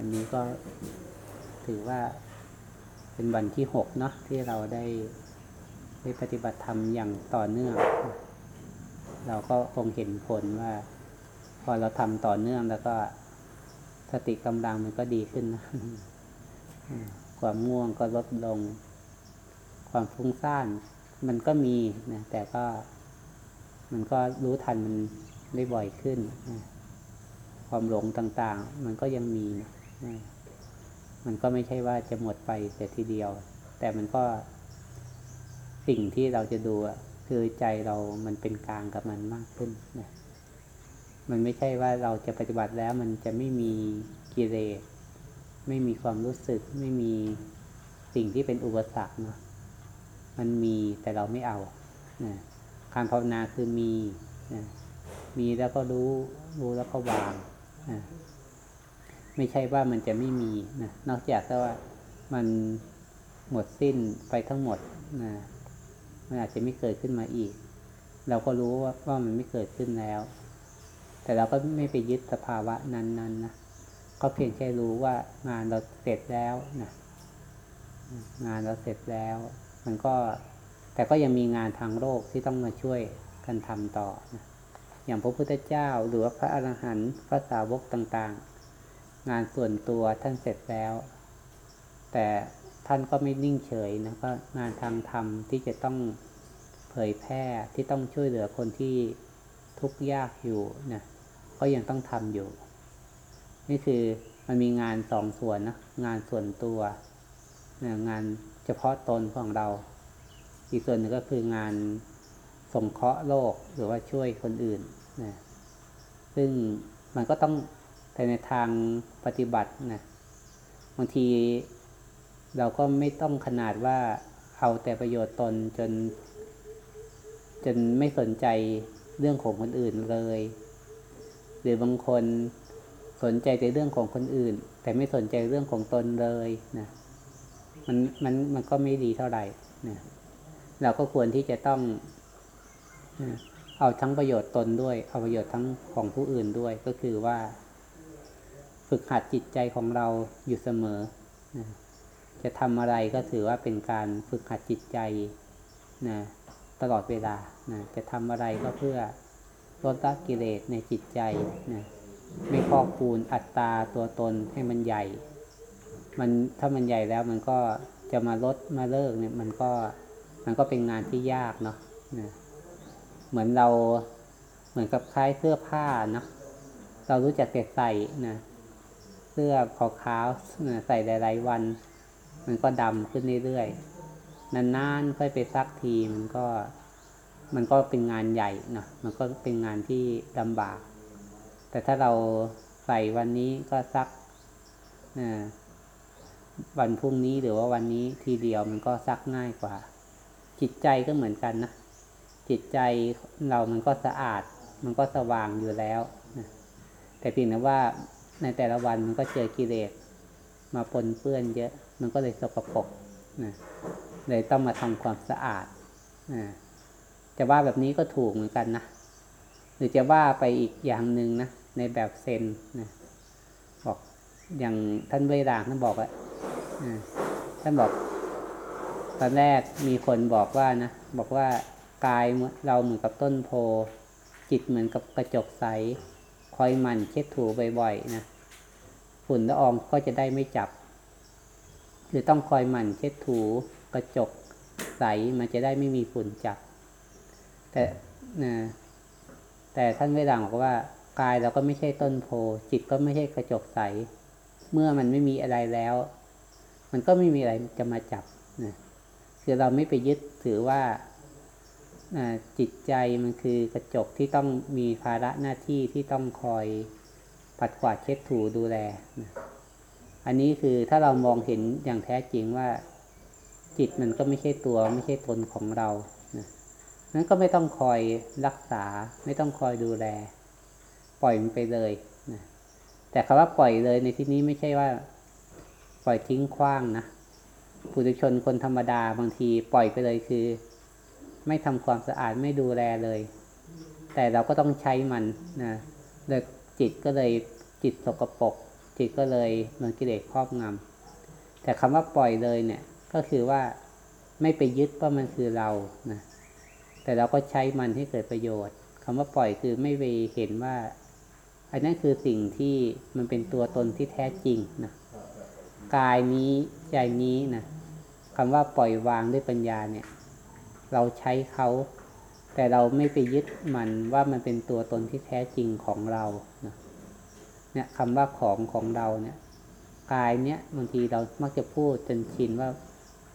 วันนี้ก็ถือว่าเป็นวันที่หกเนาะที่เราได้ได้ปฏิบัติธรรมอย่างต่อเนื่อง เราก็คงเห็นผลว่า พอเราทำต่อเนื่องแล้วก็สติกำลังมันก็ดีขึ้นนะความง่วงก็ลดลง ความฟุ้งซ่านมันก็มีนะแต่ก็ มันก็รู้ทันมันได้บ่อยขึ้นนะความหลงต่างๆ มันก็ยังมีนะ มันก็ไม่ใช่ว่าจะหมดไปแต่ทีเดียว แต่มันก็สิ่งที่เราจะดูคือใจเรามันเป็นกลางกับมันมากขึ้นนะมันไม่ใช่ว่าเราจะปฏิบัติแล้ว มันจะไม่มีกิเลสไม่มีความรู้สึก ไม่มีสิ่งที่เป็นอุปสรรคเนาะมันมีแต่เราไม่เอานะการภาวนาคือมีนะมีแล้วก็รู้ รู้แล้วก็วางนะ ไม่ใช่ว่ามันจะไม่มีนะนอกจากว่ามันหมดสิ้นไปทั้งหมดนะมันอาจจะไม่เกิดขึ้นมาอีก เราก็รู้ว่าว่ามันไม่เกิดขึ้นแล้ว แต่เราก็ไม่ไปยึดสภาวะนั้นๆนนะก็เพียงแค่รู้ว่างานเราเสร็จแล้วนะงานเราเสร็จแล้ว มันก็แต่ก็ยังมีงานทางโลกที่ต้องมาช่วยกันทำต่อนะอย่างพระพุทธเจ้าหรือพระอรหันต์พระสาวกต่าง งานส่วนตัวท่านเสร็จแล้ว แต่ท่านก็ไม่นิ่งเฉยนะก็งานทางธรรมที่จะต้องเผยแพร่ที่ต้องช่วยเหลือคนที่ทุกข์ยากอยู่นะก็ยังต้องทำอยู่ นี่คือมันมีงานสองส่วนนะงานส่วนตัวนะงานเฉพาะตนของเรา อีกส่วนหนึ่งก็คืองานสงเคราะห์โลกหรือว่าช่วยคนอื่นนะซึ่งมันก็ต้อง แต่ในทางปฏิบัตินะบางทีเราก็ไม่ต้องขนาดว่าเอาแต่ประโยชน์ตนจน จนไม่สนใจเรื่องของคนอื่นเลย หรือบางคนสนใจแต่เรื่องของคนอื่น แต่ไม่สนใจเรื่องของตนเลยนะมันมันมันก็ไม่ดีเท่าไหร่นะเราก็ควรที่จะต้องเอาทั้งประโยชน์ตนด้วย เอาประโยชน์ทั้งของผู้อื่นด้วยก็คือว่า ฝึกหัดจิตใจของเราอยู่เสมอนะจะทำอะไรก็ถือว่าเป็นการฝึกหัดจิตใจนะตลอดเวลานะจะทำอะไรก็เพื่อลดละกิเลสในจิตใจนะไม่พอกปูนอัตตาตัวตนให้มันใหญ่ มันถ้ามันใหญ่แล้วมันก็จะมาลดมาเลิกเนี่ย มันก็มันก็เป็นงานที่ยากเนาะนะเหมือนเราเหมือนกับคล้ายเสื้อผ้านะเรารู้จักแต่ใส่นะ สื้อขาวๆใส่หลายๆวัน มันก็ดำขึ้นเรื่อยๆ นานๆ ค่อยไปซักทีมันก็ มันก็เป็นงานใหญ่เนาะมันก็เป็นงานที่ลำบาก แต่ถ้าเราใส่วันนี้ก็ซักวันพรุ่งนี้หรือว่าวันนี้ทีเดียวมันก็ซักง่ายกว่า จิตใจก็เหมือนกันนะจิตใจเรามันก็สะอาด มันก็สว่างอยู่แล้วแต่เพียงแต่ว่า ในแต่ละวันมันก็เจอกิเลสมาปนเปื้อนเยอะ มันก็เลยสกปรกนะเลยต้องมาทำความสะอาดนะจะว่าแบบนี้ก็ถูกเหมือนกันนะ หรือจะว่าไปอีกอย่างหนึ่งนะในแบบเซนนะบอกอย่างท่านเวรางท่านบอกว่าท่านบอกตอนแรกมีคนบอกว่านะบอกว่ากายเราเหมือนกับต้นโพ จิตเหมือนกับกระจกใส คอยมันเช็ดถูบ่อยๆนะฝุ่นละอองก็จะได้ไม่จับคือต้องคอยมันเช็ดถูกระจกใสมันจะได้ไม่มีฝุ่นจับ แต่นะแต่ท่านไม่ดังบอกว่ากายเราก็ไม่ใช่ต้นโพจิตก็ไม่ใช่กระจกใส เมื่อมันไม่มีอะไรแล้ว มันก็ไม่มีอะไรจะมาจับนะคือเราไม่ไปยึดถือว่า จิตใจมันคือกระจกที่ต้องมีภาระหน้าที่ที่ต้องคอยปัดกวาดเช็ดถูดูแลนะอันนี้คือถ้าเรามองเห็นอย่างแท้จริงว่า จิตมันก็ไม่ใช่ตัวไม่ใช่ตนของเรานะนั้นก็ไม่ต้องคอยรักษา ไม่ต้องคอยดูแล ปล่อยมันไปเลยนะแต่คำว่าปล่อยเลยในที่นี้ไม่ใช่ว่า ปล่อยทิ้งขว้างนะผู้ชนคนธรรมดาบางทีปล่อยไปเลยคือ ไม่ทำความสะอาดไม่ดูแลเลย แต่เราก็ต้องใช้มันนะเลยจิตก็เลยจิตสกปรกจิตก็เลยโดนกิเลสครอบงำแต่คำว่าปล่อยเลยเนี่ยก็คือว่าไม่ไปยึดว่ามันคือเรานะแต่เราก็ใช้มันให้เกิดประโยชน์คำว่าปล่อยคือไม่ไปเห็นว่า อันนั้นคือสิ่งที่มันเป็นตัวตนที่แท้จริงนะกายนี้ใจนี้นะคำว่าปล่อยวางด้วยปัญญาเนี่ย เราใช้เขาแต่เราไม่ไปยึดมันว่ามันเป็นตัวตนที่แท้จริงของเรานะเนี่ยคำว่าของของเราเนี่ยกายเนี้ยบางทีเรามักจะพูดจนชินว่า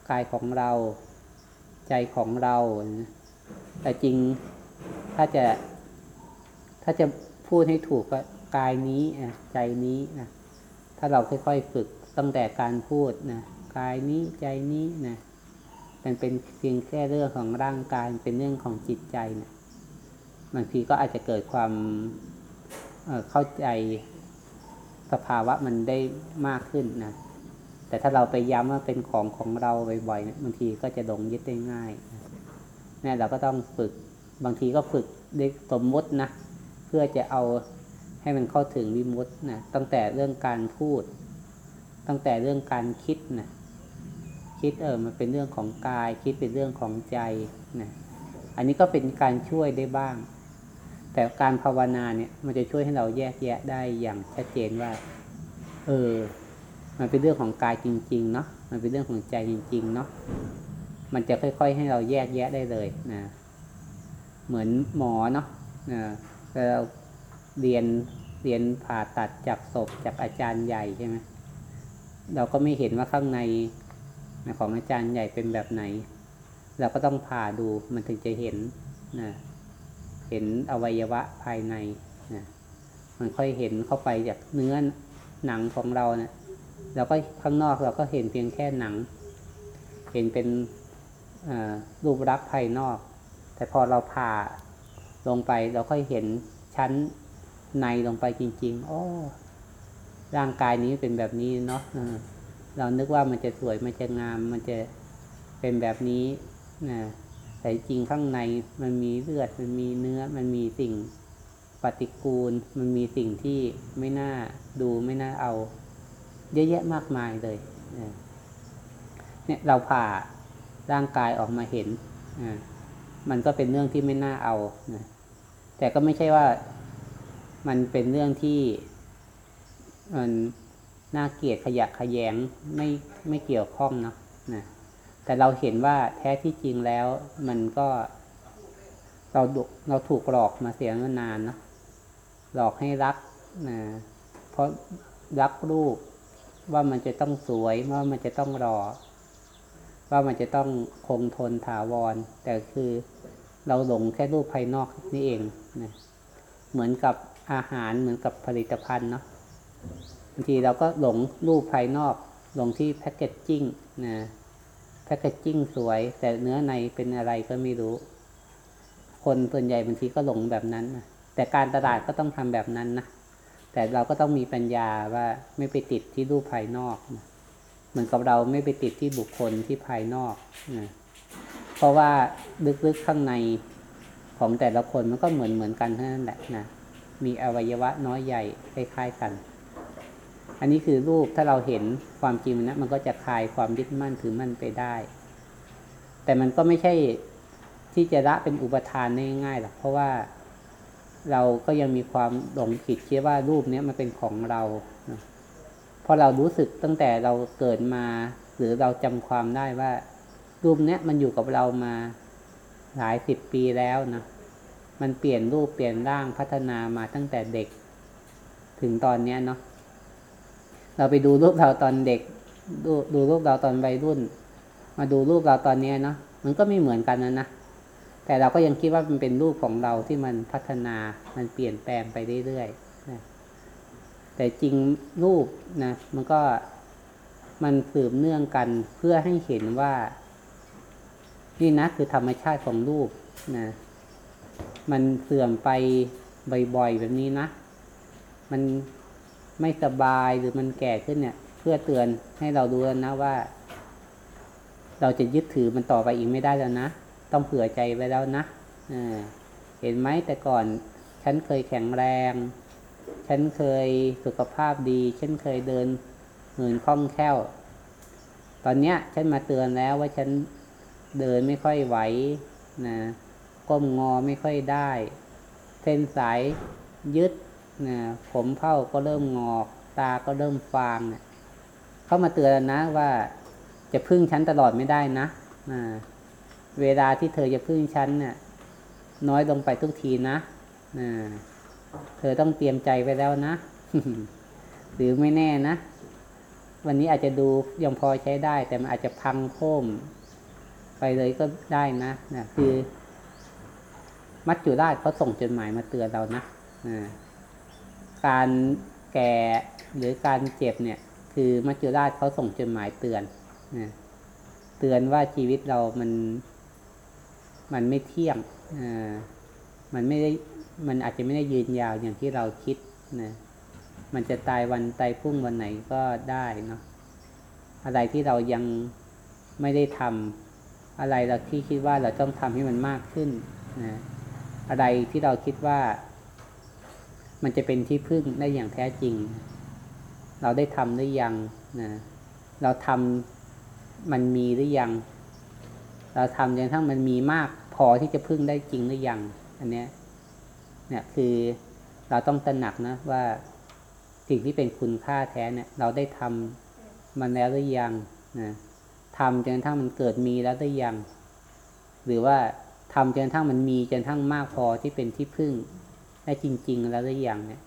กายของเรา ใจของเราแต่จริงถ้าจะถ้าจะพูดให้ถูกก็กายนี้ใจนี้นะถ้าเราค่อยๆฝึกตั้งแต่การพูดนะกายนี้ใจนี้นะ มันเป็นเพียงแค่เรื่องของร่างกายเป็นเรื่องของจิตใจนะบางทีก็อาจจะเกิดความเเข้าใจสภาวะมันได้มากขึ้นนะแต่ถ้าเราไปย้ำว่าเป็นของของเราบ่อยๆนะบางทีก็จะหลงยึดได้ง่ายนี่เราก็ต้องฝึกบางทีก็ฝึกด้วยสมมตินะเพื่อจะเอาให้มันเข้าถึงวิมุตต์นะตั้งแต่เรื่องการพูด ตั้งแต่เรื่องการคิดนะ คิดเออมันเป็นเรื่องของกาย คิดเป็นเรื่องของใจนะอันนี้ก็เป็นการช่วยได้บ้าง แต่การภาวนาเนี่ย มันจะช่วยให้เราแยกแยะได้อย่างชัดเจนว่า เออ มันเป็นเรื่องของกายจริง ๆ เนาะมันเป็นเรื่องของใจจริง ๆ เนาะมันจะค่อย ๆ ให้เราแยกแยะได้เลยนะเหมือนหมอเนาะนะเราเรียนเรียนผ่าตัดจากศพจากอาจารย์ใหญ่ใช่ไหมเราก็ไม่เห็นว่าข้างใน ของอาจารย์ใหญ่เป็นแบบไหน เราก็ต้องผ่าดูมันถึงจะเห็นนะเห็นอวัยวะภายในนะมันค่อยเห็นเข้าไปจากเนื้อหนังของเราเนะี่ยเราก็ข้างนอกเราก็เห็นเพียงแค่หนัง เห็นเป็นรูปลักษณ์ภายนอก แต่พอเราผ่าลงไปเราค่อยเห็นชั้นในลงไปจริงๆ โอ้ ร่างกายนี้เป็นแบบนี้เนาะ เรานึกว่ามันจะสวยมันจะงาม มันจะเป็นแบบนี้นะแต่จริงข้างในมันมีเลือดมันมีเนื้อมันมีสิ่งปฏิกูล มันมีสิ่งที่ไม่น่าดูไม่น่าเอา เยอะแยะมากมายเลยเนี่ยเราผ่าร่างกายออกมาเห็นมันก็เป็นเรื่องที่ไม่น่าเอาแต่ก็ไม่ใช่ว่ามันเป็นเรื่องที่มัน น่าเกลียดขยะขยงไม่ไม่เกี่ยวข้องเนาะนะแต่เราเห็นว่าแท้ที่จริงแล้วมันก็ เราเราถูกหลอกมาเสียนานเนาะหลอกให้รักนะเพราะรักรูปว่ามันจะต้องสวยว่ามันจะต้องรอ ว่ามันจะต้องคงทนถาวร แต่คือเราหลงแค่รูปภายนอกนี่เองนะเหมือนกับอาหารเหมือนกับผลิตภัณฑ์เนาะ บางทีเราก็หลงรูปภายนอก หลงที่แพคเกจจิ้งนะแพคเกจจิ้งสวย แต่เนื้อในเป็นอะไรก็ไม่รู้ คนส่วนใหญ่บางทีก็หลงแบบนั้นนะแต่การตลาดก็ต้องทำแบบนั้นนะแต่เราก็ต้องมีปัญญาว่าไม่ไปติดที่รูปภายนอกนะเหมือนกับเราไม่ไปติดที่บุคคลที่ภายนอกนะเพราะว่าลึกๆข้างในของแต่ละคนมันก็เหมือนเหมือนกันเท่านั้นแหละนะมีอวัยวะน้อยใหญ่คล้ายๆกัน อันนี้คือรูปถ้าเราเห็นความจริงนะมันก็จะคลายความยึดมั่นถือมั่นไปได้ แต่มันก็ไม่ใช่ที่จะละเป็นอุปทานง่ายๆหรอกเพราะว่าเราก็ยังมีความหลงผิดคิดว่ารูปนี้มันเป็นของเราพอเรารู้สึกตั้งแต่เราเกิดมา หรือเราจำความได้ว่า รูปนี้มันอยู่กับเรามาหลายสิบปีแล้วนะมันเปลี่ยนรูปเปลี่ยนร่างพัฒนามาตั้งแต่เด็ก ถึงตอนเนี้ยเนาะ เราไปดูรูปเราตอนเด็ก ดูดูรูปเราตอนวัยรุ่น มาดูรูปเราตอนนี้เนาะมันก็ไม่เหมือนกันนะนะแต่เราก็ยังคิดว่ามันเป็นรูปของเราที่มันพัฒนามันเปลี่ยนแปลงไปเรื่อยๆนะแต่จริงรูปนะมันก็มันสืบเนื่องกันเพื่อให้เห็นว่า นี่นะคือธรรมชาติของรูปนะมันเสื่อมไปบ่อยๆแบบนี้นะ มัน ไม่สบายหรือมันแก่ขึ้นเนี่ย เพื่อเตือนให้เรารู้แล้วนะว่า เราจะยึดถือมันต่อไปอีกไม่ได้แล้วนะ ต้องเผื่อใจไว้แล้วนะเห็นไหมแต่ก่อน ฉันเคยแข็งแรง ฉันเคยสุขภาพดี ฉันเคยเดินเหินคล่องแคล่ว ตอนเนี้ย ฉันมาเตือนแล้วว่าฉันเดินไม่ค่อยไหวนะก้มงอไม่ค่อยได้ เส้นสายยึด นะผมเผ้าก็เริ่มงอก ตาก็เริ่มฟางเนะเข้ามาเตือนนะว่าจะพึ่งฉันตลอดไม่ได้นะนะเวลาที่เธอจะพึ่งฉันเนะี่ยน้อยลงไปทุกทีนะนะเธอต้องเตรียมใจไว้แล้วนะ หรือไม่แน่นะ วันนี้อาจจะดูยังพอใช้ได้ แต่มันอาจจะพังโค่มไปเลยก็ได้นะนะคือ มัจจุราชเขาส่งจดหมายมาเตือนเรานะนะ การแก่หรือการเจ็บเนี่ย คือมัจจุราชเขาส่งจดหมายเตือนนะเตือนว่าชีวิตเรามัน มันไม่เที่ยงอ่ามันไม่ได้มันอาจจะไม่ได้ยืนยาวอย่างที่เราคิดนะมันจะตายวันตายพรุ่งวันไหนก็ได้เนาะอะไรที่เรายังไม่ได้ทำอะไรเราที่คิดว่าเราต้องทำให้มันมากขึ้นนะอะไรที่เราคิดว่า มันจะเป็นที่พึ่งได้อย่างแท้จริง เราได้ทำหรือยังนะเราทำมันมีหรือยัง เราทำจนทั้งมันมีมากพอที่จะพึ่งได้จริงหรือยัง อันเนี้ยเนี่ยคือเราต้องตระหนักนะว่าสิ่งที่เป็นคุณค่าแท้เนี่ย เราได้ทำมันแล้วหรือยังนะทำจนทั้งมันเกิดมีแล้วหรือยัง หรือว่าทำจนทั้งมันมีจนทั้งมากพอที่เป็นที่พึ่ง ได้จริง ๆ แล้วหรือยังเนี่ย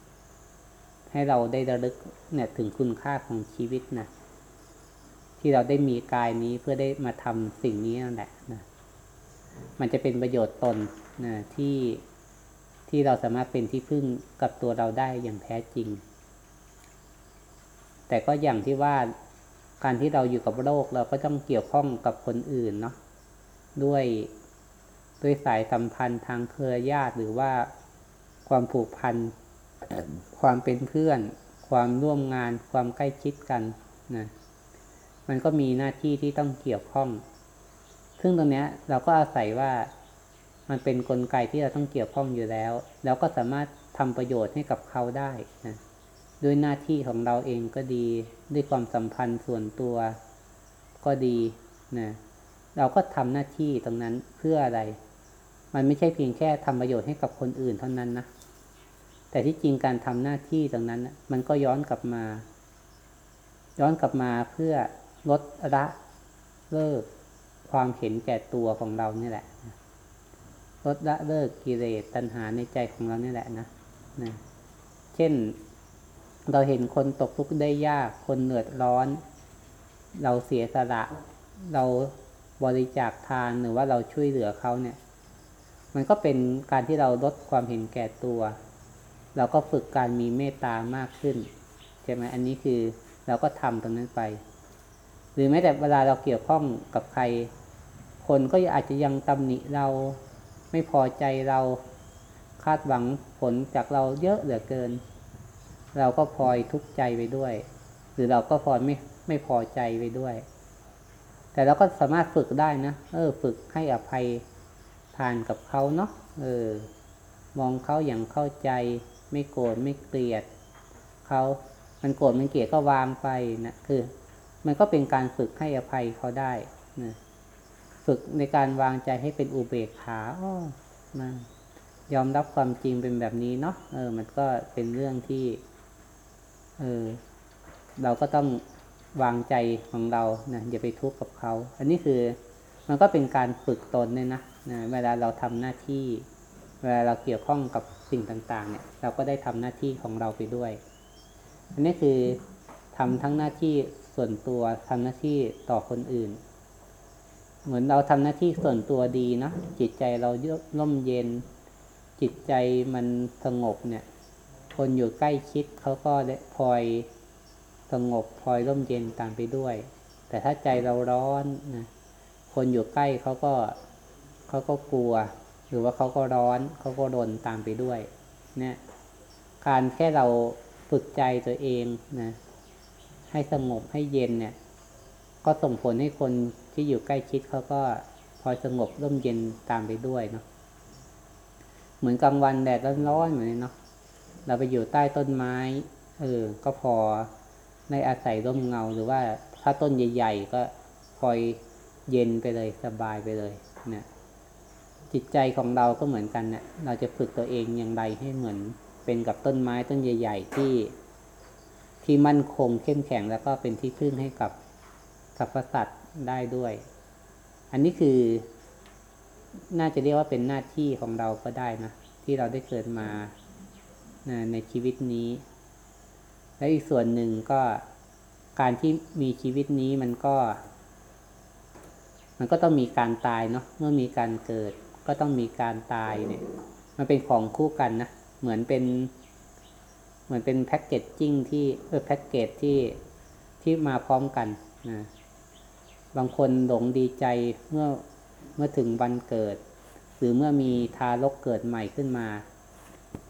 ให้เราได้ระลึกเนี่ยถึงคุณค่าของชีวิตนะที่เราได้มีกายนี้เพื่อได้มาทำสิ่งนี้นั่นแหละนะมันจะเป็นประโยชน์ตนนะที่ที่เราสามารถเป็นที่พึ่งกับตัวเราได้อย่างแท้จริง แต่ก็อย่างที่ว่าการที่เราอยู่กับโลกเราก็ต้องเกี่ยวข้องกับคนอื่นเนาะด้วยด้วยสายสัมพันธ์ทางเครือญาติหรือว่า ความผูกพัน ความเป็นเพื่อน ความร่วมงาน ความใกล้ชิดกันนะมันก็มีหน้าที่ที่ต้องเกี่ยวข้อง ซึ่งตรงนี้เราก็อาศัยว่ามันเป็นนกลไกที่เราต้องเกี่ยวข้องอยู่แล้ว แล้วก็สามารถทำประโยชน์ให้กับเขาได้นะด้วยหน้าที่ของเราเองก็ดี ด้วยความสัมพันธ์ส่วนตัวก็ดีนะเราก็ทำหน้าที่ตรงนั้นเพื่ออะไร มันไม่ใช่เพียงแค่ทำประโยชน์ให้กับคนอื่นเท่านั้นนะ แต่ที่จริงการทำหน้าที่ตรงนั้น มันก็ย้อนกลับมา ย้อนกลับมาเพื่อลดละเลิกความเห็นแก่ตัวของเรานี่แหละลดละเลิกกิเลสตัณหาในใจของเรานี่แหละนะนะเช่นเราเห็นคนตกทุกข์ได้ยาก คนเหนื่อยร้อน เราเสียสละ เราบริจาคทานหรือว่าเราช่วยเหลือเขาเนี่ย มันก็เป็นการที่เราลดความเห็นแก่ตัว เราก็ฝึกการมีเมตตามากขึ้นใช่ไหมอันนี้คือเราก็ทำตรงนั้นไป หรือแม้แต่เวลาเราเกี่ยวข้องกับใคร คนก็อาจจะยังตำหนิเราไม่พอใจเราคาดหวังผลจากเราเยอะเหลือเกิน เราก็พลอยทุกข์ใจไปด้วย หรือเราก็พลอยไม่ไม่พอใจไปด้วย แต่เราก็สามารถฝึกได้นะเออ ฝึกให้อภัยทานกับเขาเนาะเออ มองเขาอย่างเข้าใจ ไม่โกรธไม่เกลียดเขามันโกรธมันเกลียดก็วางไปนะคือ มันก็เป็นการฝึกให้อภัยเขาได้นะฝึกในการวางใจให้เป็นอุเบกขาอ้อมายอมรับความจริงเป็นแบบนี้เนาะเออ มันก็เป็นเรื่องที่ เออ เราก็ต้องวางใจของเรานะอย่าไปทุกข์กับเขา อันนี้คือ มันก็เป็นการฝึกตนเนี่ยนะนะเวลาเราทำหน้าที่ เวลาเราเกี่ยวข้องกับ สิ่งต่างๆ เนี่ย เราก็ได้ทำหน้าที่ของเราไปด้วย อันนี้คือทำทั้งหน้าที่ส่วนตัวทำหน้าที่ต่อคนอื่น เหมือนเราทำหน้าที่ส่วนตัวดีเนาะจิตใจเราร่มเย็น จิตใจมันสงบเนี่ย คนอยู่ใกล้ชิดเขาก็ได้พลอยสงบพลอยร่มเย็นตามไปด้วย แต่ถ้าใจเราร้อนนะคนอยู่ใกล้เขาก็เขาก็กลัว หรือว่าเขาก็ร้อนเขาก็รนตามไปด้วยเนี่ยการแค่เราฝึกใจตัวเองนะให้สงบให้เย็นเนี่ย ก็ส่งผลให้คนที่อยู่ใกล้ชิดเขาก็พอสงบร่มเย็นตามไปด้วยเนาะเหมือนกลางวันแดดร้อนๆเหมือนเนาะเราไปอยู่ใต้ต้นไม้ เออ ก็พอได้อาศัยร่มเงาหรือว่าถ้าต้นใหญ่ ๆ ก็คอยเย็นไปเลยสบายไปเลย เนี่ย จิตใจของเราก็เหมือนกันเนี่ยเราจะฝึกตัวเองอย่างไรให้เหมือนเป็นกับต้นไม้ต้นใหญ่ ๆ ที่ที่มั่นคงเข้มแข็งแล้วก็เป็นที่พึ่งให้กับสรรพสัตว์ได้ด้วย อันนี้คือ น่าจะเรียกว่าเป็นหน้าที่ของเราก็ได้นะที่เราได้เกิดมาในชีวิตนี้ และอีกส่วนหนึ่งก็การที่มีชีวิตนี้มันก็ มันก็ต้องมีการตายเนาะเมื่อมีการเกิด ก็ต้องมีการตายเนี่ย มันเป็นของคู่กันนะ เหมือนเป็น เหมือนเป็นแพ็กเกจจิ้งที่เออแพ็กเกจที่ที่มาพร้อมกันนะบางคนหลงดีใจเมื่อเมื่อถึงวันเกิด หรือเมื่อมีทารกเกิดใหม่ขึ้นมา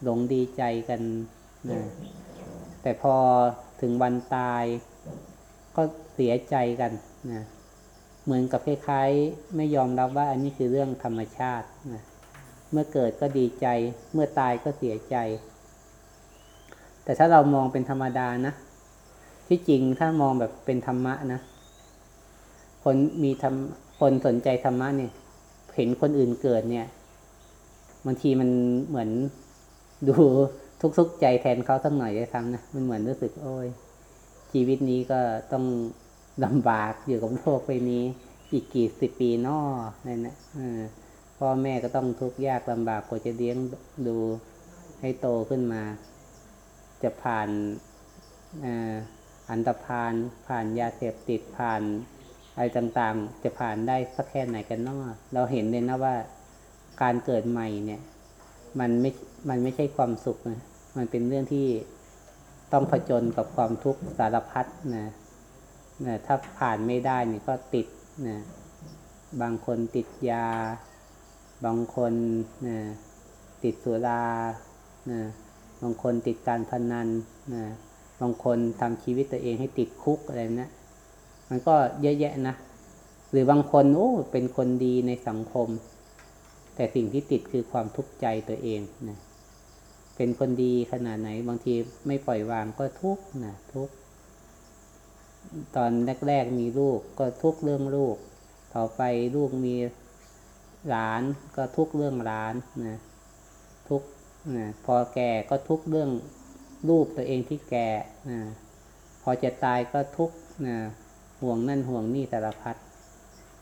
หลงดีใจกันนะแต่พอถึงวันตายก็เสียใจกันนะ เหมือนกับคล้ายๆ ไม่ยอมรับว่าอันนี้คือเรื่องธรรมชาตินะเมื่อเกิดก็ดีใจ เมื่อตายก็เสียใจ แต่ถ้าเรามองเป็นธรรมดานะ ที่จริงถ้ามองแบบเป็นธรรมะนะ คนมีธรรมคนสนใจธรรมะเนี่ย เห็นคนอื่นเกิดเนี่ยบางทีมันเหมือนดูทุกๆใจแทนเขาสักหน่อยได้ซ้ำนะ มันเหมือนรู้สึกโอ้ยชีวิตนี้ก็ต้อง ลำบากอยู่กับโลกไปนี้ อีกกี่สิบปีนอนั่นนะพ่อแม่ก็ต้องทุกข์ยากลำบากกว่าจะเลี้ยงดูให้โตขึ้นมา จะผ่านอันตรพานผ่านยาเสพติดผ่านอะไรต่างๆ จะผ่านได้สักแค่ไหนกันนอเราเห็นเลยนะว่าการเกิดใหม่เนี่ย มันไม่ มันไม่ใช่ความสุขนะ มันเป็นเรื่องที่ต้องผจญกับความทุกข์สารพัดนะ นะถ้าผ่านไม่ได้เนี่ยก็ติดนะบางคนติดยา บางคนนะติดสุรานะบางคนติดการพนันนะบางคนทำชีวิตตัวเองให้ติดคุกอะไรนะมันก็เยอะแยะนะ หรือบางคนโอ้เป็นคนดีในสังคม แต่สิ่งที่ติดคือความทุกข์ใจตัวเองนะเป็นคนดีขนาดไหน บางทีไม่ปล่อยวางก็ทุกข์นะทุกข์ ตอนแรกๆมีลูกก็ทุกเรื่องลูก ต่อไปลูกมีหลานก็ทุกเรื่องหลานนะทุกนะพอแก่ก็ทุกเรื่องลูกตัวเองที่แก่นะพอจะตายก็ทุกนะห่วงนั่นห่วงนี่สารพัด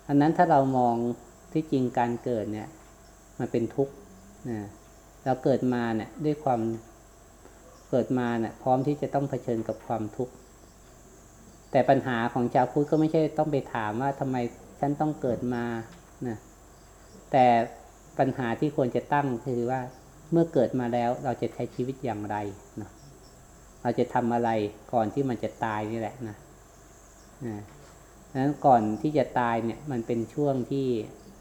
อันนั้นถ้าเรามองที่จริงการเกิดเนี่ย มันเป็นทุกข์นะเราเกิดมาเนี่ยด้วยความเกิดมาเนี่ยพร้อมที่จะต้องเผชิญกับความทุกข์ แต่ปัญหาของชาวพุทธก็ไม่ใช่ต้องไปถามว่าทำไมฉันต้องเกิดมานะแต่ปัญหาที่ควรจะตั้งคือว่าเมื่อเกิดมาแล้วเราจะใช้ชีวิตอย่างไรนะเราจะทำอะไรก่อนที่มันจะตายนี่แหละนะนะนั้นก่อนที่จะตายเนี่ยมันเป็นช่วงที่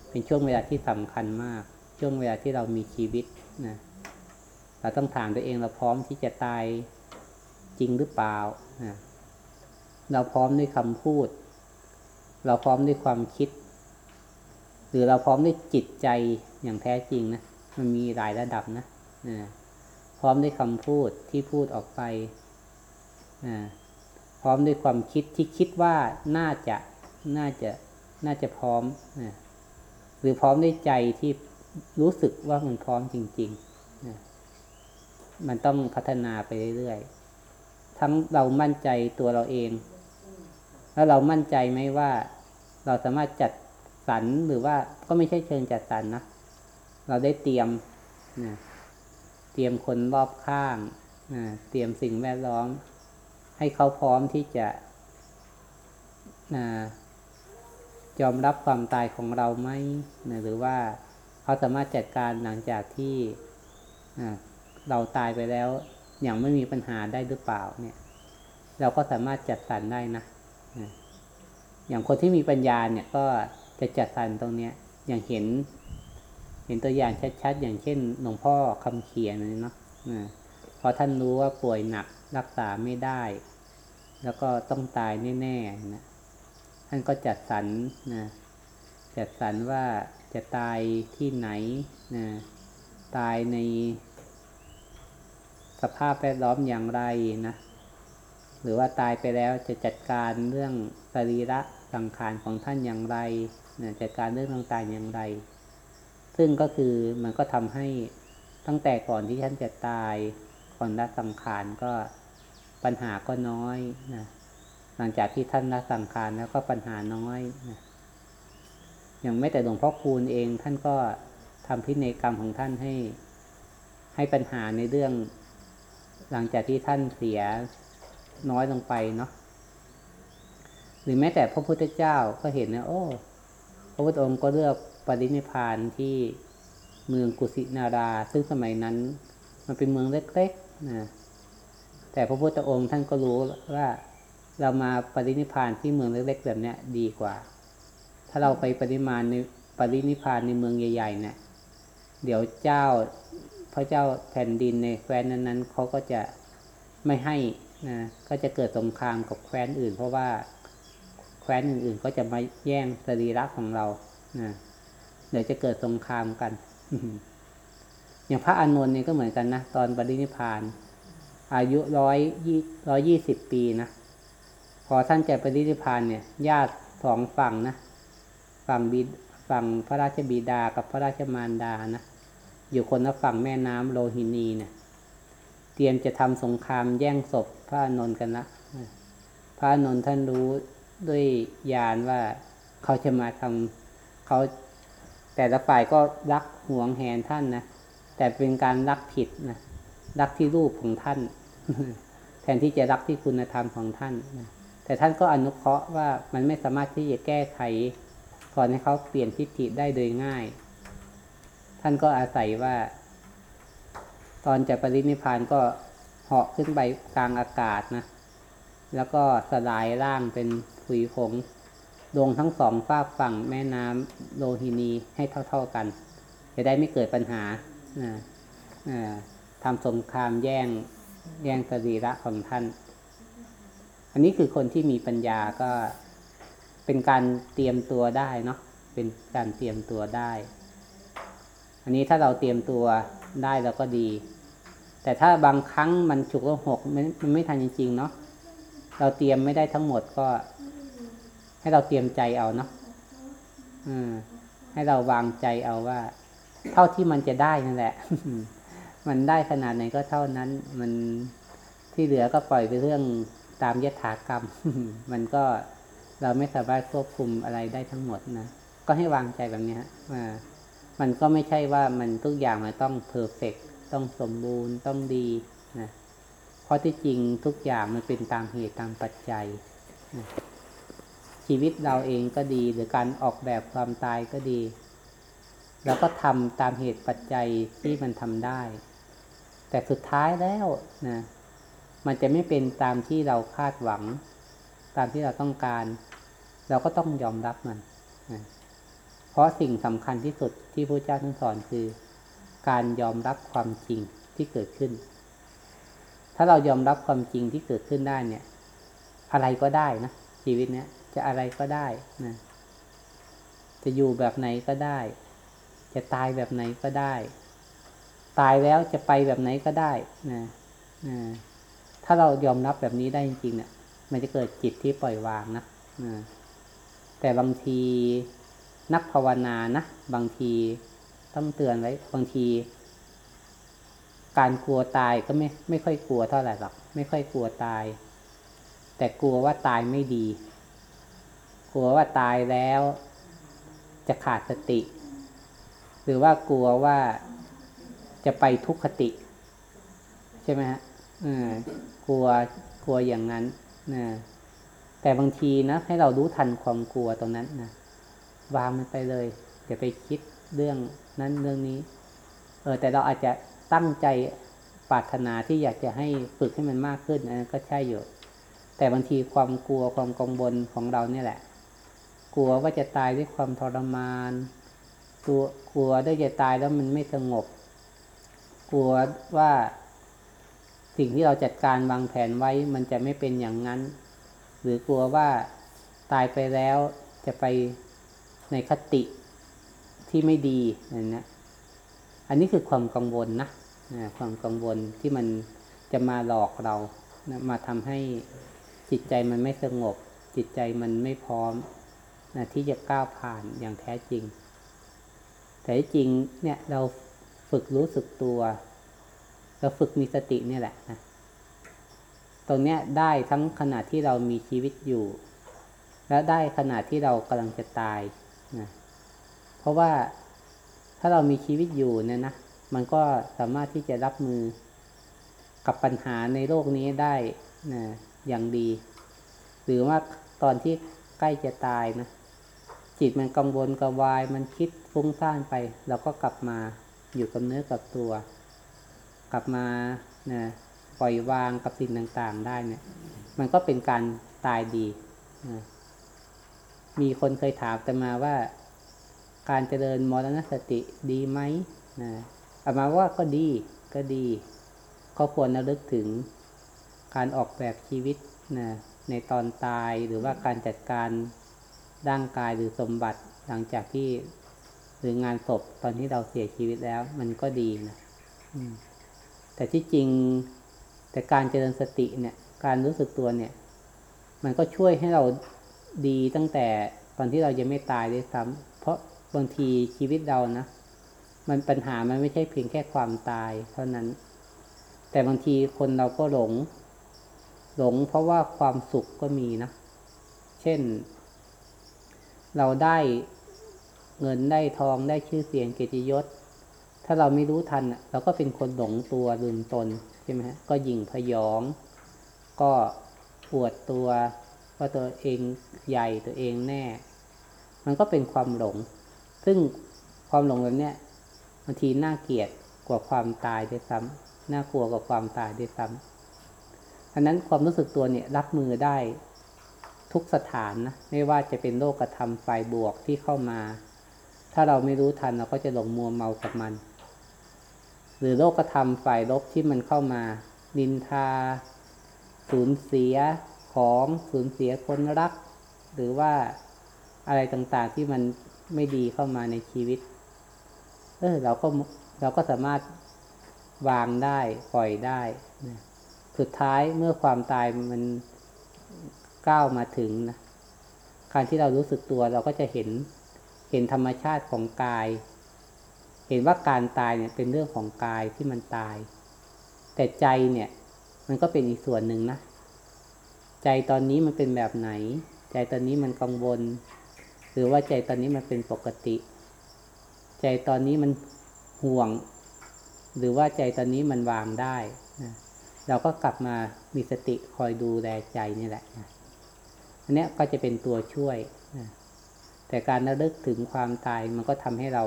เป็นช่วงเวลาที่สำคัญมาก ช่วงเวลาที่เรามีชีวิตนะเราต้องถามตัวเองเราพร้อมที่จะตายจริงหรือเปล่านะ เราพร้อมด้วยคำพูด เราพร้อมด้วยความคิด หรือเราพร้อมด้วยจิตใจอย่างแท้จริงนะมันมีหลายระดับนะพร้อมด้วยคำพูดที่พูดออกไปพร้อมด้วยความคิดที่คิดว่าน่าจะน่าจะน่าจะพร้อมนะหรือพร้อมด้วยใจที่รู้สึกว่ามันพร้อมจริงๆนะมันต้องพัฒนาไปเรื่อยๆ ทั้งเรามั่นใจตัวเราเอง แล้วเรามั่นใจไหมว่า เราสามารถจัดสรรหรือว่าก็ไม่ใช่เชิงจัดสรรนะเราได้เตรียมนะเตรียมคนรอบข้างนะเตรียมสิ่งแวดล้อม ให้เขาพร้อมที่จะนะยอมรับความตายของเราไหมนะหรือว่าเขาสามารถจัดการหลังจากที่เราตายไปแล้วอย่างไม่มีปัญหาได้หรือเปล่าเนี่ย เราก็สามารถจัดสรรได้นะ อย่างคนที่มีปัญญาเนี่ยก็จะจัดสรรตรงเนี้ย อย่างเห็น เห็นตัวอย่างชัดๆ อย่างเช่นหลวงพ่อคำเขียนเนาะพอท่านรู้ว่าป่วยหนักรักษาไม่ได้ แล้วก็ต้องตายแน่ๆนะท่านก็จัดสรรนะจัดสรรว่าจะตายที่ไหนนะตายในสภาพแวดล้อมอย่างไรนะ หรือว่าตายไปแล้วจะจัดการเรื่องสรีระสังขารของท่านอย่างไรนะจัดการเรื่องต่างๆอย่างไร ซึ่งก็คือมันก็ทำให้ตั้งแต่ก่อนที่ท่านจะตายก่อนละสังขารก็ปัญหาก็น้อยนะหลังจากที่ท่านละสังขารแล้วก็ปัญหาน้อยนะอย่างไม่แต่หลวงพ่อคูณเองท่านก็ทำพินัยกรรมของท่านให้ให้ปัญหาในเรื่อง หลังจากที่ท่านเสีย น้อยลงไปเนาะหรือแม้แต่พระพุทธเจ้าก็เห็นนะโอ้ พระพุทธองค์ก็เลือกปรินิพพานที่เมืองกุสินารา ซึ่งสมัยนั้น มันเป็นเมืองเล็กๆนะแต่พระพุทธองค์ท่านก็รู้ว่าเรามาปรินิพพานที่เมืองเล็กๆแบบเนี้ยดีกว่า ถ้าเราไปปริมาณในปรินิพพานในเมืองใหญ่ๆเนี่ยเดี๋ยวเจ้าพระเจ้าแผ่นดินในแคว้นนั้นๆเขาก็จะไม่ให้ นะก็จะเกิดสงครามกับแคว้นอื่น เพราะว่าแคว้นอื่นๆก็จะมาแย่งสรีระของเรานะเดี๋ยวจะเกิดสงครามกัน อย่างพระอานนท์เนี่ยก็เหมือนกันนะ ตอนปรินิพาน อายุร้อยยี่ร้อยี่สิบปีนะ พอท่านจะปรินิพานเนี่ย ญาติสองฝั่งนะ ฝั่งบิดฝั่งพระราชบิดากับพระราชมารดานะ อยู่คนละฝั่งแม่น้ำโลหินีเนี่ย เตรียมจะทำสงครามแย่งศพพระนนท์กันละพระนนท์ท่านรู้ด้วยญาณว่าเขาจะมาทำเขาแต่ละฝ่ายก็รักห่วงแหนท่านนะแต่เป็นการรักผิดนะรักที่รูปของท่าน แทนที่จะรักที่คุณธรรมของท่านนะแต่ท่านก็อนุเคราะห์ว่ามันไม่สามารถที่จะแก้ไขก่อนให้เขาเปลี่ยนทิฏฐิได้โดยง่าย ท่านก็อาศัยว่า ตอนจะปรินิพานก็เหาะขึ้นไปกลางอากาศนะ แล้วก็สลายร่างเป็นผุยผงลงทั้งสองฝากฝั่งแม่น้ำโลหินีให้เท่า ๆกัน จะได้ไม่เกิดปัญหาทำสงครามแย่งแย่งสรีระของท่าน อันนี้คือคนที่มีปัญญาก็เป็นการเตรียมตัวได้เนาะเป็นการเตรียมตัวได้ อันนี้ถ้าเราเตรียมตัว ได้เราก็ดี แต่ถ้าบางครั้งมันฉุกละหกมันมันไม่ทันจริงๆเนาะเราเตรียมไม่ได้ทั้งหมดก็ ให้เราเตรียมใจเอาเนาะอืมให้เราวางใจเอาว่า เท่าที่มันจะได้นั่นแหละ มันได้ขนาดไหนก็เท่านั้น มันที่เหลือก็ปล่อยไปเรื่องตามยถากรรม มันก็เราไม่สามารถควบคุมอะไรได้ทั้งหมดนะ ก็ให้วางใจแบบนี้ฮะว่า มันก็ไม่ใช่ว่ามันทุกอย่างมันต้องเพอร์เฟกต้องสมบูรณ์ต้องดีนะเพราะที่จริงทุกอย่างมันเป็นตามเหตุตามปัจจัยนะชีวิตเราเองก็ดีหรือการออกแบบความตายก็ดีแล้วก็ทำตามเหตุปัจจัยที่มันทำได้ แต่สุดท้ายแล้วนะมันจะไม่เป็นตามที่เราคาดหวัง ตามที่เราต้องการ เราก็ต้องยอมรับมันนะ เพราะสิ่งสำคัญที่สุดที่พระเจ้าท่านสอนคือ การยอมรับความจริงที่เกิดขึ้น ถ้าเรายอมรับความจริงที่เกิดขึ้นได้เนี่ย อะไรก็ได้นะชีวิตเนี้ยจะอะไรก็ได้นะจะอยู่แบบไหนก็ได้ จะตายแบบไหนก็ได้ ตายแล้วจะไปแบบไหนก็ได้นะนะถ้าเรายอมรับแบบนี้ได้จริงๆเนี่ย มันจะเกิดจิตที่ปล่อยวางนะนะแต่บางที นักภาวนานะบางทีต้องเตือนไว้บางที การกลัวตายก็ไม่ไม่ค่อยกลัวเท่าไหร่หรอกไม่ค่อยกลัวตาย แต่กลัวว่าตายไม่ดี กลัวว่าตายแล้ว จะขาดสติ หรือว่ากลัวว่าจะไปทุกขติ ใช่ไหมฮะกลัวกลัวอย่างนั้นนะแต่บางทีนะให้เรารู้ทันความกลัวตรงนั้นนะ วางมันไปเลยอย่าไปคิดเรื่องนั้นเรื่องนี้ เออแต่เราอาจจะตั้งใจปรารถนาที่อยากจะให้ฝึกให้มันมากขึ้นอันนั้นก็ใช่อยู่ แต่บางทีความกลัวความกังวลของเราเนี่ยแหละ กลัวว่าจะตายด้วยความทรมานกลัวกลัวได้จะตายแล้วมันไม่สงบ กลัวว่าสิ่งที่เราจัดการวางแผนไว้มันจะไม่เป็นอย่างนั้น หรือกลัวว่าตายไปแล้วจะไป ในคติที่ไม่ดีนั่นนะอันนี้คือความกังวลนะความกังวลที่มันจะมาหลอกเรานะมาทำให้จิตใจมันไม่สงบ จิตใจมันไม่พร้อมนะที่จะก้าวผ่านอย่างแท้จริง แต่จริงเนี่ยเราฝึกรู้สึกตัว เราฝึกมีสติเนี่ยแหละนะตรงเนี้ยได้ทั้งขณะที่เรามีชีวิตอยู่ และได้ขณะที่เรากำลังจะตาย นะเพราะว่าถ้าเรามีชีวิตอยู่เนี่ยนะมันก็สามารถที่จะรับมือกับปัญหาในโลกนี้ได้นะอย่างดี หรือว่าตอนที่ใกล้จะตายนะจิตมันกังวลกระวาย มันคิดฟุ้งซ่านไปเราก็กลับมาอยู่กับเนื้อกับตัว กลับมานะปล่อยวางกับสิ่งต่างๆได้เนี่ย มันก็เป็นการตายดีนะ มีคนเคยถามแต่มาว่า การเจริญมรณสติดีไหมนะอามาว่าก็ดีก็ดีก็ควรระลึกถึงการออกแบบชีวิตนะในตอนตายหรือว่าการจัดการร่างกายหรือสมบัติหลังจากที่หรืองานศพตอนที่เราเสียชีวิตแล้ว มันก็ดีนะแต่ที่จริงแต่การเจริญสติเนี่ย การรู้สึกตัวเนี่ย มันก็ช่วยให้เรา ดีตั้งแต่ตอนที่เรายังไม่ตายด้วยซ้ำเพราะบางทีชีวิตเรานะ มันปัญหามันไม่ใช่เพียงแค่ความตายเท่านั้น แต่บางทีคนเราก็หลง หลงเพราะว่าความสุขก็มีนะ เช่น เราได้เงินได้ทองได้ชื่อเสียงเกียรติยศ ถ้าเราไม่รู้ทันอะเราก็เป็นคนหลงตัวลืมตนใช่ไหมฮะก็หยิ่งพยอง ก็ปวดตัว ว่าตัวเองใหญ่ตัวเองแน่ มันก็เป็นความหลง ซึ่งความหลงแบบเนี้ยบางทีน่าเกลียดกว่าความตายด้วยซ้ำน่ากลัวกว่าความตายด้วยซ้ำอันนั้นความรู้สึกตัวเนี่ยรับมือได้ทุกสถานนะไม่ว่าจะเป็นโลกธรรมฝ่ายบวกที่เข้ามา ถ้าเราไม่รู้ทันเราก็จะหลงมัวเมากับมัน หรือโลกธรรมฝ่ายลบที่มันเข้ามา นินทา สูญเสีย ของสูญเสียคนรัก หรือว่าอะไรต่างๆที่มันไม่ดีเข้ามาในชีวิต เออเราก็เราก็สามารถวางได้ปล่อยได้นะสุดท้ายเมื่อความตายมันก้าวมาถึงนะการที่เรารู้สึกตัวเราก็จะเห็นเห็นธรรมชาติของกาย เห็นว่าการตายเนี่ยเป็นเรื่องของกายที่มันตาย แต่ใจเนี่ย มันก็เป็นอีกส่วนหนึ่งนะ ใจตอนนี้มันเป็นแบบไหน ใจตอนนี้มันกังวล หรือว่าใจตอนนี้มันเป็นปกติ ใจตอนนี้มันห่วง หรือว่าใจตอนนี้มันวางได้นะเราก็กลับมามีสติคอยดูแลใจนี่แหละนะอันนี้ก็จะเป็นตัวช่วยนะแต่การระลึกถึงความตายมันก็ทำให้เรา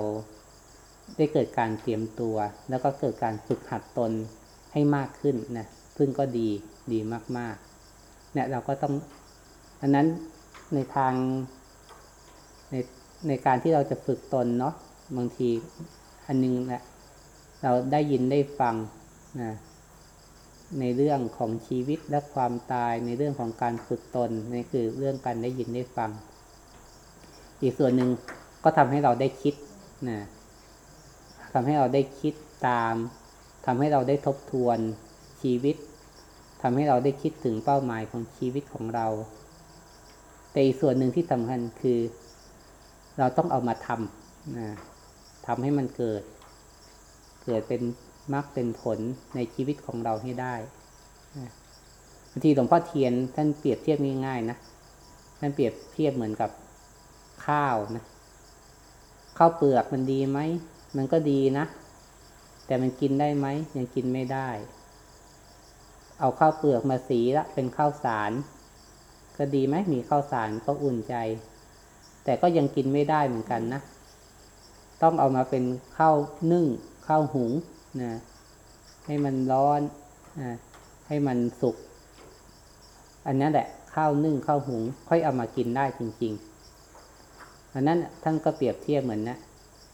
ได้เกิดการเตรียมตัว แล้วก็เกิดการฝึกหัดตนให้มากขึ้นนะซึ่งก็ดีดีมากๆ เนี่ยเราก็ต้องอันนั้นในทางในในการที่เราจะฝึกตนเนาะบางทีอันนึงแหละเราได้ยินได้ฟังนะในเรื่องของชีวิตและความตายในเรื่องของการฝึกตนนี่คือเรื่องการได้ยินได้ฟัง อีกส่วนหนึ่งก็ทำให้เราได้คิดนะทำให้เราได้คิดตามทำให้เราได้ทบทวนชีวิต ทำให้เราได้คิดถึงเป้าหมายของชีวิตของเรา แต่อีกส่วนหนึ่งที่สำคัญคือ เราต้องเอามาทำนะทำให้มันเกิด เกิดเป็นมรรคเป็นผลในชีวิตของเราให้ได้บางทีหลวงพ่อเทียนท่านเปรียบเทียบง่ายๆนะท่านเปรียบเทียบเหมือนกับข้าวนะข้าวเปลือกมันดีไหมมันก็ดีนะ แต่มันกินได้ไหมยังกินไม่ได้ เอาข้าวเปลือกมาสีละเป็นข้าวสาร ก็ดีไหมมีข้าวสารก็อุ่นใจ แต่ก็ยังกินไม่ได้เหมือนกันนะ ต้องเอามาเป็นข้าวนึ่งข้าวหุงนะให้มันร้อนนะให้มันสุก อันนั้นแหละข้าวนึ่งข้าวหุง ค่อยเอามากินได้จริงๆอันนั้นท่านก็เปรียบเทียบเหมือนนะ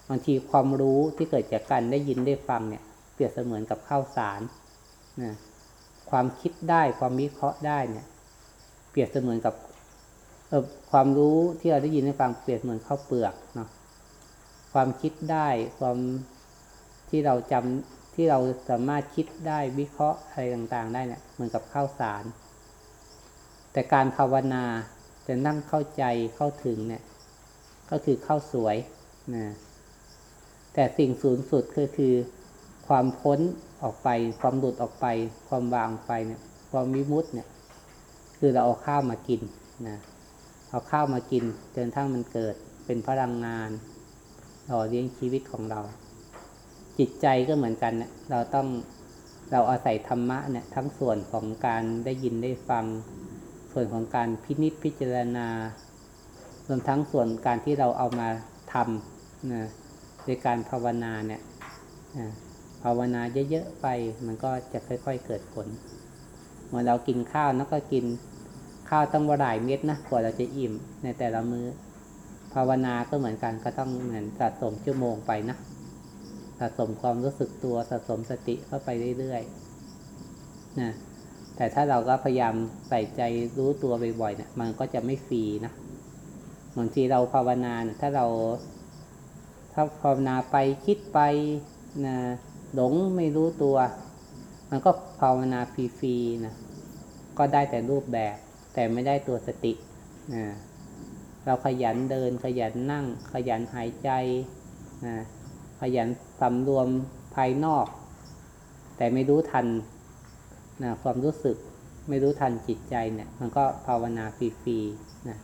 บางทีความรู้ที่เกิดจากการได้ยินได้ฟังเนี่ย เปรียบเสมือนกับข้าวสารนะ ความคิดได้ความวิเคราะห์ได้เนี่ย เปรียบเสมือนกับเออความรู้ที่เราได้ยินได้ฟังเปรียบเหมือนข้าวเปลือกเนาะความคิดได้ความที่เราจที่เราสามารถคิดได้วิเคราะห์อะไรต่างๆ ได้เนี่ยเหมือนกับข้าวสาร แต่การภาวนาจะนั่งเข้าใจเข้าถึงเนี่ย ก็คือข้าวสวยนะแต่สิ่งสูงสุดก็คือความพ้น ออกไป ความหลุดออกไป ความวางไปเนี่ย ความวิมุตต์เนี่ย คือเราเอาข้าวมากินนะเอาข้าวมากินจนทั้งมันเกิดเป็นพลังงานหล่อเลี้ยงชีวิตของเรา จิตใจก็เหมือนกันเนี่ยเราต้องเราอาศัยธรรมะเนี่ยทั้งส่วนของการได้ยินได้ฟัง ส่วนของการพินิจพิจารณารวมทั้งส่วนการที่เราเอามาทำนะในการภาวนาเนี่ยนะ ภาวนาเยอะๆไป มันก็จะค่อย ๆเกิดผลเมื่อเรากินข้าวแล้วก็กินข้าวต้องหลายเม็ดนะกว่าเราจะอิ่มในแต่ละมือ้อ ภาวนาก็เหมือนกันก็ต้องเหมือนสะสมชั่วโมงไปนะสะสมความรู้สึกตัวสะสมสติเข้าไปเรื่อยๆนะแต่ถ้าเราก็พยายามใส่ใจรู้ตัวบ่อยๆเนะี่ยมันก็จะไม่ฟรีนะบางทีเราภาวนานี่ยถ้าเรา ถ้าภาวนาไปคิดไปนะ หลงไม่รู้ตัว มันก็ภาวนาฟรีๆนะก็ได้แต่รูปแบบ แต่ไม่ได้ตัวสตินะเราขยันเดิน ขยันนั่ง ขยันหายใจนะขยันสำรวมภายนอก แต่ไม่รู้ทันนะความรู้สึกไม่รู้ทันจิตใจเนี่ย มันก็ภาวนาฟรีๆนะ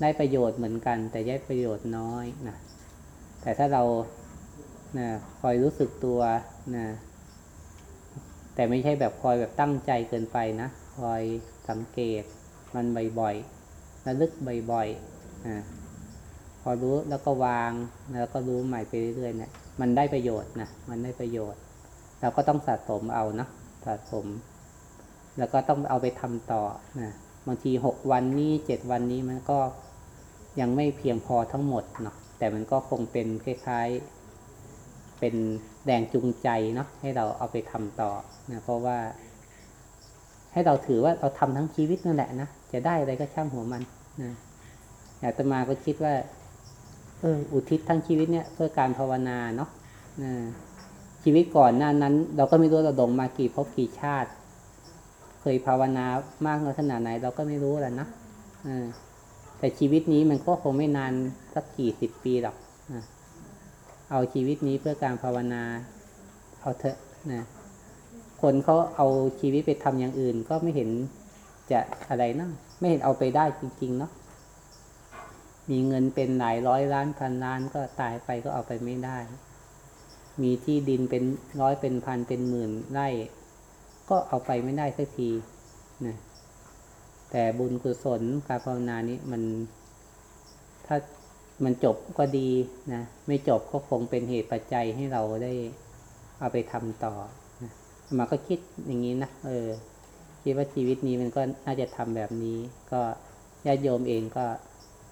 ได้ประโยชน์เหมือนกัน แต่ได้ประโยชน์น้อยนะแต่ถ้าเรา นะคอยรู้สึกตัวนะแต่ไม่ใช่แบบคอยแบบตั้งใจเกินไปนะ คอยสังเกตมันบ่อยๆระลึกบ่อยๆนะพอรู้แล้วก็วางแล้วก็รู้ใหม่ไปเรื่อยๆเนี่ยมันได้ประโยชน์นะมันได้ประโยชน์ เราก็ต้องสะสมเอานะสะสม แล้วก็ต้องเอาไปทำต่อนะบางทีหกวันนี้เจ็ดวันนี้มันก็ยังไม่เพียงพอทั้งหมดเนาะแต่มันก็คงเป็นคล้ายๆ เป็นแรงจูงใจเนาะให้เราเอาไปทำต่อนะเพราะว่า ให้เราถือว่าเราทำทั้งชีวิตนั่นแหละนะจะได้อะไรก็ช่างหัวมันนะอาตมาก็คิดว่า เอออุทิศทั้งชีวิตเนี่ย เพื่อการภาวนาเนาะนะชีวิตก่อนหน้านั้น เราก็ไม่รู้เราดงมากี่ภพกี่ชาติ เคยภาวนามากน้อยขนาดไหน เราก็ไม่รู้แหละนะแต่ชีวิตนี้มันก็คงไม่นานสักกี่สิบปีหรอก เอาชีวิตนี้เพื่อการภาวนาเอาเถอะนะคนเขาเอาชีวิตไปทำอย่างอื่น ก็ไม่เห็นจะอะไรนะไม่เห็นเอาไปได้จริง ๆ เนาะมีเงินเป็นหลายร้อยล้านพันล้านก็ตายไปก็เอาไปไม่ได้ มีที่ดินเป็นร้อยเป็นพันเป็นหมื่นไร่ ก็เอาไปไม่ได้สักทีนะแต่บุญกุศลการภาวนานี้มันถ้า มันจบก็ดีนะ ไม่จบก็คงเป็นเหตุปัจจัยให้เราได้เอาไปทำต่อนะมาก็คิดอย่างนี้นะเออ คิดว่าชีวิตนี้มันก็น่าจะทำแบบนี้ ก็ญาติโยมเองก็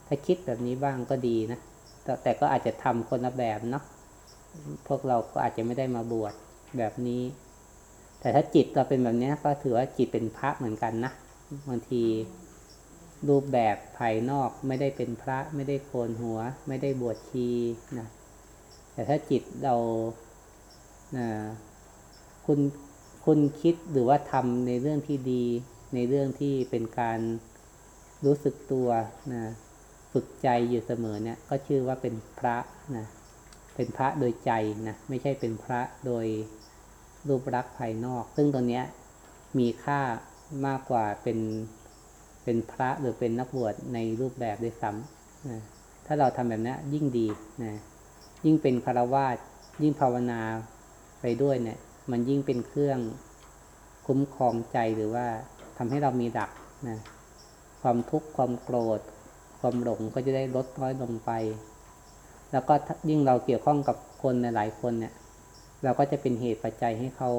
ถ้าคิดแบบนี้บ้างก็ดีนะแต่แต่ก็อาจจะทำคนละแบบเนาะพวกเราก็อาจจะไม่ได้มาบวชแบบนี้ แต่ถ้าจิตเราเป็นแบบนี้ก็ถือว่าจิตเป็นพระเหมือนกันนะบางที รูปแบบภายนอกไม่ได้เป็นพระไม่ได้โกนหัว ไม่ได้บวชชีนะแต่ถ้าจิตเรานะคุณคุณคิดหรือว่าทำในเรื่องที่ดี ในเรื่องที่เป็นการรู้สึกตัวนะฝึกใจอยู่เสมอเนี่ย ก็ชื่อว่าเป็นพระนะเป็นพระโดยใจนะไม่ใช่เป็นพระโดยรูปลักษณ์ภายนอก ซึ่งตรงนี้มีค่ามากกว่าเป็น เป็นพระหรือเป็นนักบวชในรูปแบบด้วยซ้ำนะถ้าเราทำแบบนี้ยิ่งดีนะยิ่งเป็นคารวาสยิ่งภาวนาไปด้วยเนี่ย มันยิ่งเป็นเครื่องคุ้มครองใจหรือว่าทำให้เรามีดักนะความทุกข์ความโกรธ ความหลงก็จะได้ลดน้อยลงไป แล้วก็ยิ่งเราเกี่ยวข้องกับคนหลายคนเนี่ย เราก็จะเป็นเหตุปัจจัยให้เขา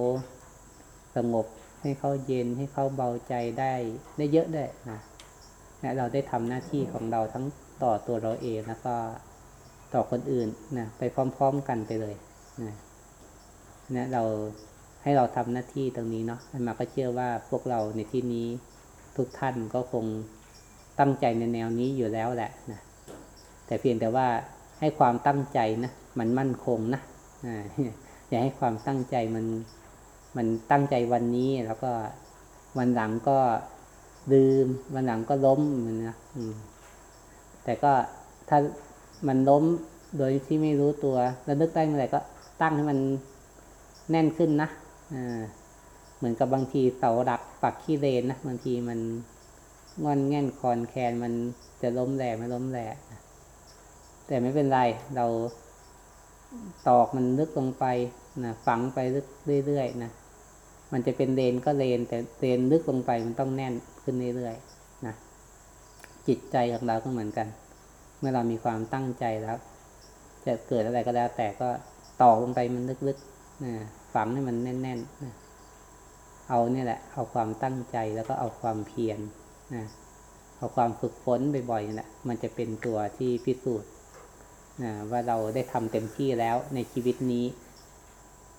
สงบ ให้เขาเย็นให้เขาเบาใจได้ได้เยอะด้วยนะนะเราได้ทำหน้าที่ของเราทั้งต่อตัวเราเองแล้วก็ต่อคนอื่นนะไปพร้อม ๆกันไปเลยนะนะเราให้เราทำหน้าที่ตรงนี้เนาะมาก็เชื่อว่าพวกเราในที่นี้ทุกท่านก็คงตั้งใจในแนวนี้อยู่แล้วแหละนะแต่เพียงแต่ว่าให้ความตั้งใจนะมันมั่นคงนะอย่าให้ความตั้งใจมัน มันตั้งใจวันนี้แล้วก็วันหลังก็ลืม วันหลังก็ล้มมันนะแต่ก็ถ้ามันล้มโดยที่ไม่รู้ตัวแล้วนึกได้เมื่อไหร่ก็ตั้งให้มันแน่นขึ้นนะเหมือนกับบางทีเสาหลักปักขี้เลนนะบางทีมันงอนแง่นคอนแคนมันจะล้มแหลไม่ล้มแหลแต่ไม่เป็นไรเราตอกมันลึกลงไปนะฝังไปลึกเรื่อยๆนะ มันจะเป็นเลนก็เลนแต่เลนลึกลงไปมันต้องแน่นขึ้นเรื่อยๆนะจิตใจของเราก็เหมือนกัน เมื่อเรามีความตั้งใจแล้ว จะเกิดอะไรก็แล้ว แต่ก็ตอกลงไปมันลึกๆนะฝังให้มันแน่นๆนะเอาเนี่ยแหละ เอาความตั้งใจแล้วก็เอาความเพียรนะเอาความฝึกฝนบ่อยๆนี่แหละมันจะเป็นตัวที่พิสูจน์นะว่าเราได้ทำเต็มที่แล้วในชีวิตนี้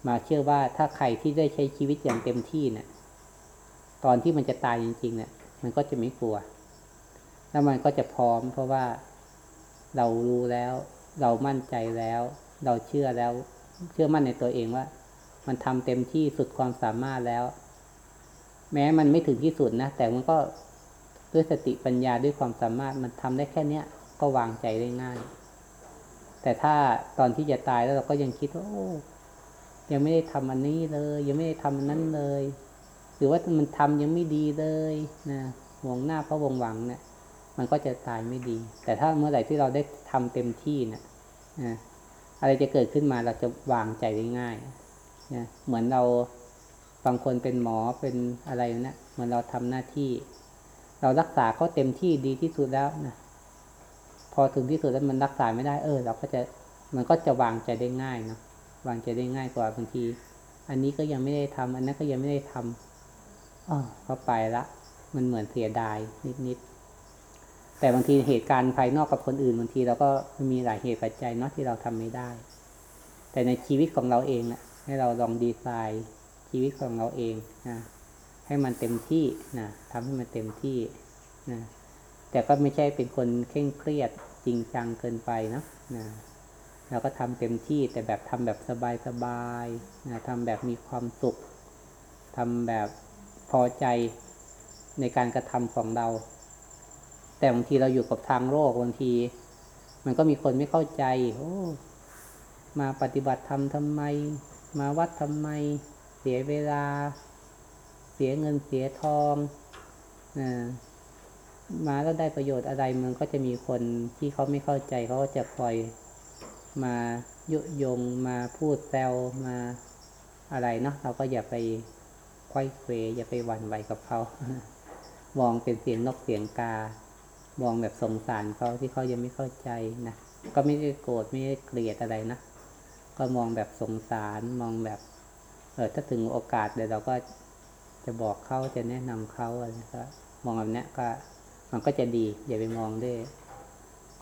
มาเชื่อว่าถ้าใครที่ได้ใช้ชีวิตอย่างเต็มที่เนะี่ยตอนที่มันจะตายจริงๆเนี่ย มันก็จะไม่กลัว แล้วมันก็จะพร้อม เพราะว่าเรารู้แล้ว เรามั่นใจแล้ว เราเชื่อแล้ว เชื่อมั่นในตัวเองว่า มันทำเต็มที่สุดความสามารถแล้ว แม้มันไม่ถึงที่สุดนะ แต่มันก็ด้วยสติปัญญาด้วยความสามารถมันทำได้แค่เนี้ยก็วางใจได้ง่าย แต่ถ้าตอนที่จะตายแล้วเราก็ยังคิดว่าโอ้ ยังไม่ได้ทำอันนี้เลย ยังไม่ได้ทำอันนั้นเลย หรือว่ามันทำยังไม่ดีเลยนะหวงหน้าเพราะวงหวังเนะี่ยมันก็จะตายไม่ดี แต่ถ้าเมื่อไหร่ที่เราได้ทำเต็มที่เนะนะอะไรจะเกิดขึ้นมาเราจะวางใจได้ง่ายนะเหมือนเราบางคนเป็นหมอเป็นอะไรนะเหมือนเราทำหน้าที่ เรารักษาเขาเต็มที่ดีที่สุดแล้วนะพอถึงที่สุดแล้วมันรักษาไม่ได้เออ เราก็จะมันก็จะวางใจได้ง่ายเนาะ วางใจได้ง่ายกว่าบางที อันนี้ก็ยังไม่ได้ทำอันนั้นก็ยังไม่ได้ทำอ๋อเขาไปละ มันเหมือนเสียดายนิดๆแต่บางทีเหตุการณ์ภายนอกกับคนอื่นบางทีเราก็มีหลายเหตุปัจจัยเนาะที่เราทำไม่ได้ แต่ในชีวิตของเราเองนะให้เราลองดีไซน์ชีวิตของเราเองนะให้มันเต็มที่นะทำให้มันเต็มที่นะแต่ก็ไม่ใช่เป็นคนเคร่งเครียดจริงจังเกินไปนะนะ เราก็ทำเต็มที่แต่แบบทำแบบสบายๆนะทำแบบมีความสุขทำแบบพอใจในการกระทำของเรา แต่บางทีเราอยู่กับทางโลกบางที มันก็มีคนไม่เข้าใจ โอ้มาปฏิบัติธรรมทำไม มาวัดทำไม เสียเวลา เสียเงินเสียทองอมาแล้วได้ประโยชน์อะไรมันก็จะมีคนที่เขาไม่เข้าใจเขาก็จะคอย มายุยงมาพูดแซวมาอะไรเนาะเราก็อย่าไปควยเควอย่าไปหวั่นไหวกับเขา มองเป็นเสียงนกเสียงกา มองแบบสงสารเขาที่เขายังไม่เข้าใจนะ ก็ไม่ได้โกรธไม่ได้เกลียดอะไรนะ ก็มองแบบสงสารมองแบบ เออถ้าถึงโอกาสเดี๋ยวเราก็จะบอกเขาจะแนะนำเขาอะไรก็มองแบบนี้ก็มันก็จะดี อย่าไปมองด้วย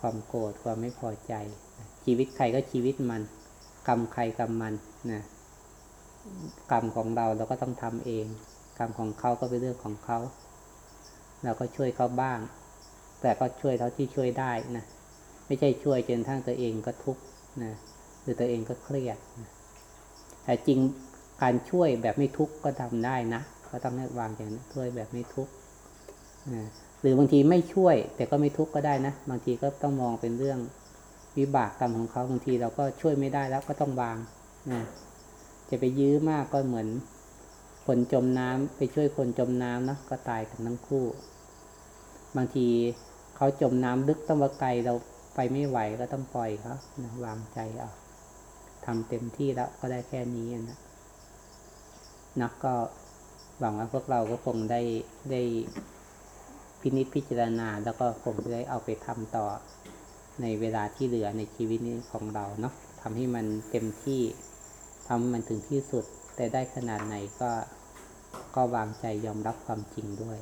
ความโกรธความไม่พอใจ ชีวิตใครก็ชีวิตมัน กรรมใครกรรมมันนะกรรมของเราเราก็ต้องทำเอง กรรมของเขาก็เป็นเรื่องของเขาเราก็ช่วยเขาบ้าง แต่ก็ช่วยเท่าที่ช่วยได้นะไม่ใช่ช่วยจนทั้งตัวเองก็ทุกข์นะหรือตัวเองก็เครียดนะแต่จริงการช่วยแบบไม่ทุกข์ก็ทำได้นะก็ต้องให้วางอย่างนี้ช่วยแบบไม่ทุกข์นะหรือบางทีไม่ช่วย แต่ก็ไม่ทุกข์ก็ได้นะ บางทีก็ต้องมองเป็นเรื่อง วิบากกรรมของเขาบางทีเราก็ช่วยไม่ได้แล้วก็ต้องวางนะจะไปยื้อมากก็เหมือนคนจมน้ำไปช่วยคนจมน้ำนะก็ตายกันทั้งคู่ บางทีเขาจมน้ำลึกต้องมาไกลเราไปไม่ไหวก็ต้องปล่อยเขานะวางใจเอาทำเต็มที่แล้วก็ได้แค่นี้นะนักก็หวังว่าพวกเราก็คงได้ได้พินิจพิจารณาแล้วก็คงจะได้เอาไปทำต่อ ในเวลาที่เหลือในชีวิตนี้ของเราเนาะทำให้มันเต็มที่ทำมันถึงที่สุด แต่ได้ขนาดไหนก็ก็วางใจยอมรับความจริงด้วย